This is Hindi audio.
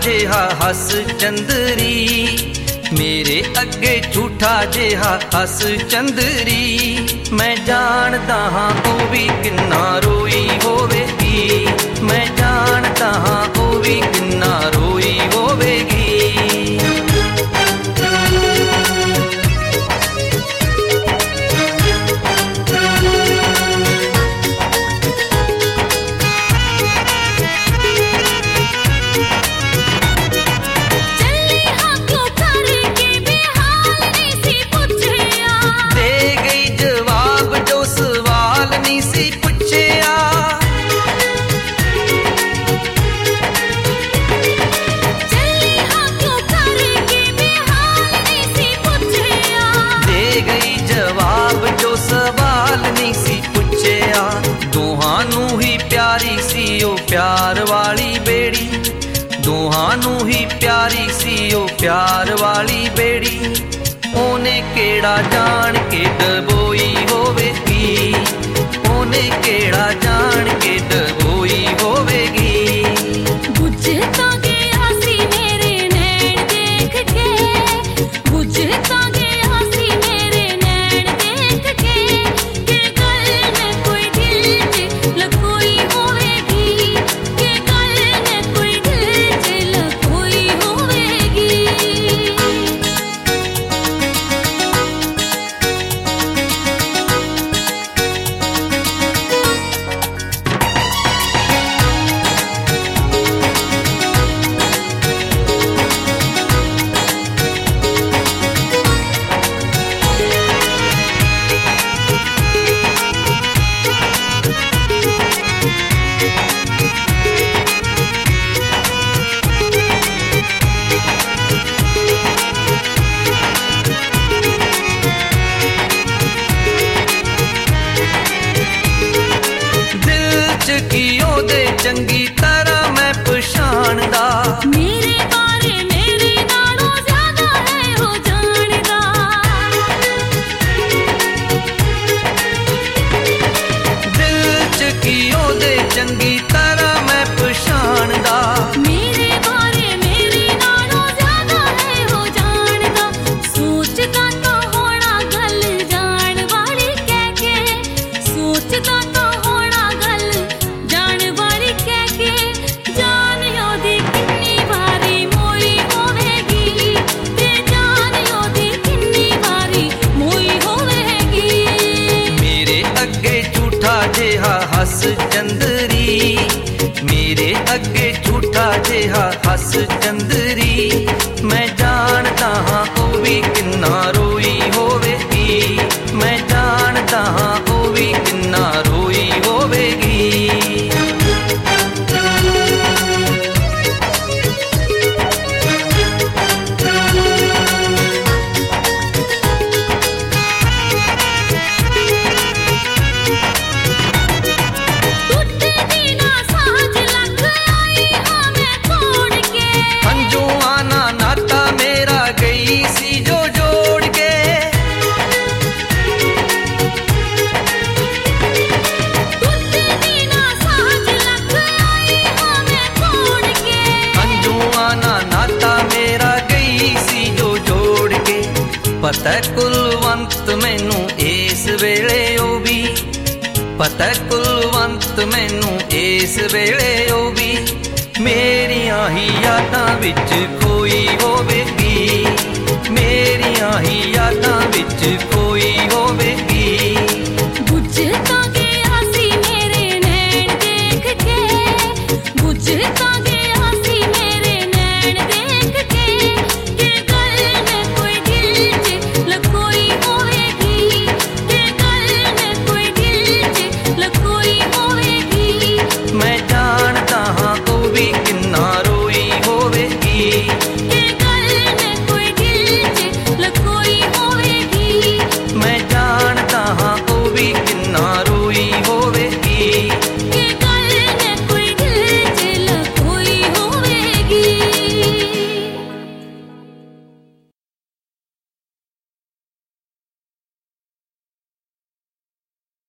जेहा हस चंदरी, मेरे अगे झूठा जेहा हस चंदरी। मैं जानता हाँ वो भी कि रोई होवेगी, मैं जानता हाँ वो भी किन्ना रोई होवेगी। प्यार वाली बेड़ी। दोहानू ही प्यारी सी ओ प्यार वाली बेड़ी। ओने केड़ा जान के डबोई होवे की? ओने केड़ा जान के message ਪਤਾ ਕੁਲਵੰਤ ਮੈਨੂੰ ਇਸ ਵੇਲੇ ਉਹ ਵੀ। ਪਤਾ ਕੁਲਵੰਤ ਮੈਨੂੰ ਇਸ ਵੇਲੇ ਉਹ ਵੀ। ਮੇਰੀਆਂ ਹੀ ਯਾਦਾਂ ਵਿੱਚ ਕੋਈ ਹੋਵੇਗੀ। ਮੇਰੀਆਂ ਹੀ ਯਾਦਾਂ ਵਿੱਚ